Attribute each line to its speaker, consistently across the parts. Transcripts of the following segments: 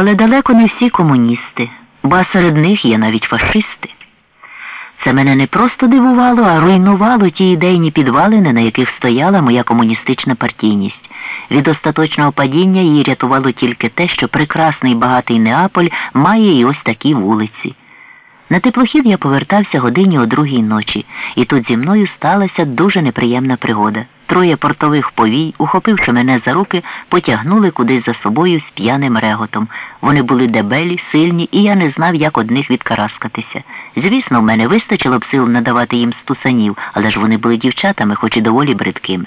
Speaker 1: Але далеко не всі комуністи, ба серед них є навіть фашисти. Це мене не просто дивувало, а руйнувало ті ідейні підвалини, на яких стояла моя комуністична партійність. Від остаточного падіння її рятувало тільки те, що прекрасний багатий Неаполь має і ось такі вулиці. На теплохід я повертався годині о другій ночі, і тут зі мною сталася дуже неприємна пригода. Троє портових повій, ухопивши мене за руки, потягнули кудись за собою з п'яним реготом. Вони були дебелі, сильні, і я не знав, як одних відкараскатися. Звісно, в мене вистачило б сил надавати їм стусанів, але ж вони були дівчатами, хоч і доволі бридкими.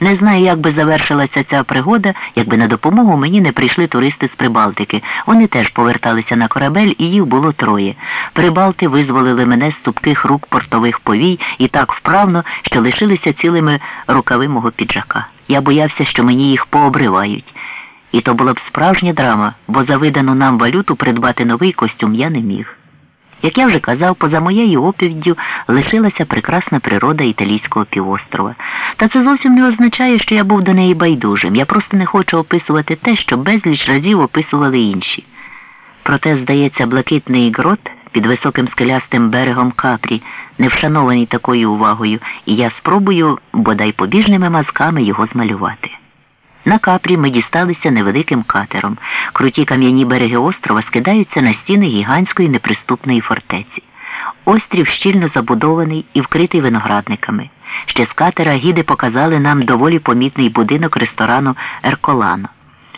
Speaker 1: Не знаю, як би завершилася ця пригода, якби на допомогу мені не прийшли туристи з Прибалтики. Вони теж поверталися на корабель, і їх було троє. Прибалти визволили мене з цупких рук портових повій і так вправно, що лишилися цілими рукави мого піджака. Я боявся, що мені їх пообривають. І то була б справжня драма, бо за видану нам валюту придбати новий костюм я не міг. Як я вже казав, поза моєю оповіддю лишилася прекрасна природа італійського півострова. Та це зовсім не означає, що я був до неї байдужим. Я просто не хочу описувати те, що безліч разів описували інші. Проте, здається, блакитний грот під високим скелястим берегом капрі, не вшанований такою увагою, і я спробую бодай побіжними мазками його змалювати. На капрі ми дісталися невеликим катером. Круті кам'яні береги острова скидаються на стіни гігантської неприступної фортеці. Острів щільно забудований і вкритий виноградниками. Ще з катера гіди показали нам доволі помітний будинок ресторану Ерколано.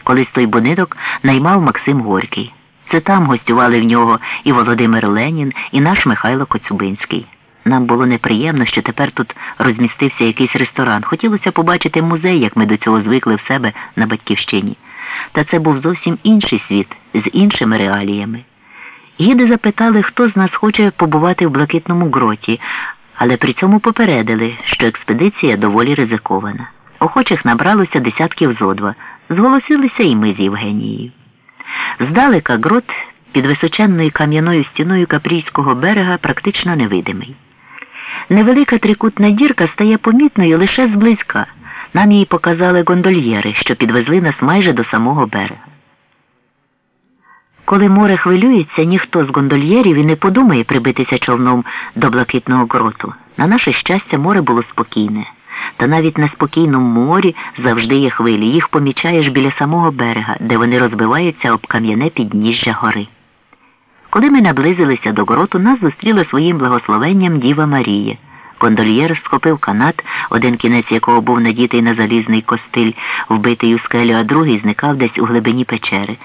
Speaker 1: Колись той будинок наймав Максим Горький. Це там гостювали в нього і Володимир Ленін, і наш Михайло Коцюбинський. Нам було неприємно, що тепер тут розмістився якийсь ресторан. Хотілося побачити музей, як ми до цього звикли в себе на батьківщині. Та це був зовсім інший світ з іншими реаліями. Гіди запитали, хто з нас хоче побувати в блакитному гроті, але при цьому попередили, що експедиція доволі ризикована. Охочих набралося десятків зо два. Зголосилися і ми з Євгенією. Здалека грот під височенною кам'яною стіною Капрійського берега практично невидимий. Невелика трикутна дірка стає помітною лише зблизька. Нам її показали гондольєри, що підвезли нас майже до самого берега. Коли море хвилюється, ніхто з гондольєрів і не подумає прибитися човном до блакитного гроту. На наше щастя, море було спокійне. Та навіть на спокійному морі завжди є хвилі. Їх помічаєш біля самого берега, де вони розбиваються об кам'яне підніжжя гори. Коли ми наблизилися до гроту, нас зустріла своїм благословенням Діва Марія. Кондольєр схопив канат, один кінець якого був надітий на залізний костиль, вбитий у скелю, а другий зникав десь у глибині печери.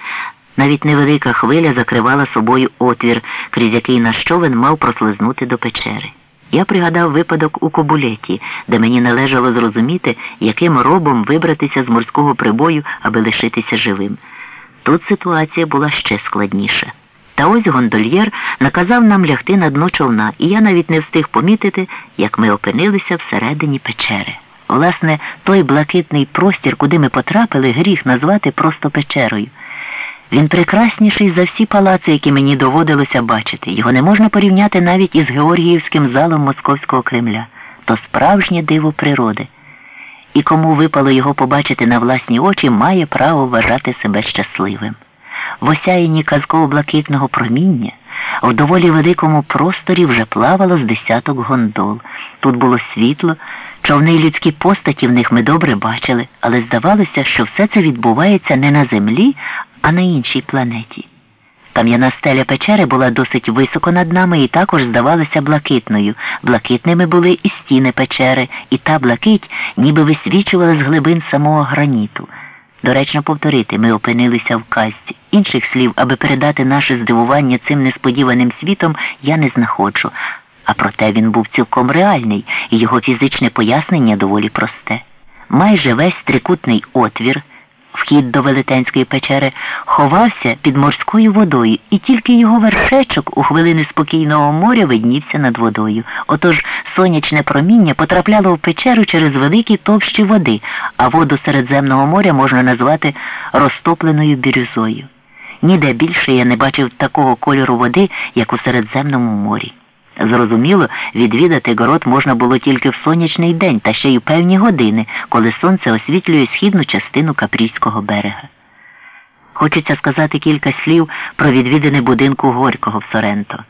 Speaker 1: Навіть невелика хвиля закривала собою отвір, крізь який наш човен мав прослизнути до печери. Я пригадав випадок у Кобулеті, де мені належало зрозуміти, яким робом вибратися з морського прибою, аби лишитися живим. Тут ситуація була ще складніша. Та ось гондольєр наказав нам лягти на дно човна, і я навіть не встиг помітити, як ми опинилися всередині печери. Власне, той блакитний простір, куди ми потрапили, гріх назвати просто печерою. Він прекрасніший за всі палаци, які мені доводилося бачити. Його не можна порівняти навіть із Георгіївським залом Московського Кремля. То справжнє диво природи. І кому випало його побачити на власні очі, має право вважати себе щасливим в осяянні казково-блакитного проміння, в доволі великому просторі вже плавало з десяток гондол. Тут було світло, човни й людські постаті в них ми добре бачили, але здавалося, що все це відбувається не на землі, а на іншій планеті. Кам'яна стеля печери була досить високо над нами і також здавалася блакитною. Блакитними були і стіни печери, і та блакить ніби висвічувала з глибин самого граніту. Доречно повторити, ми опинилися в казці. Інших слів, аби передати наше здивування цим несподіваним світом, я не знаходжу. А проте він був цілком реальний, і його фізичне пояснення доволі просте. Майже весь трикутний отвір вхід до Велетенської печери, ховався під морською водою, і тільки його вершечок у хвилини спокійного моря виднівся над водою. Отож сонячне проміння потрапляло в печеру через великі товщі води, а воду Середземного моря можна назвати розтопленою бірюзою. Ніде більше я не бачив такого кольору води, як у Середземному морі. Зрозуміло, відвідати город можна було тільки в сонячний день та ще й у певні години, коли сонце освітлює східну частину Капрійського берега. Хочеться сказати кілька слів про відвідини будинку Горького в Соренто.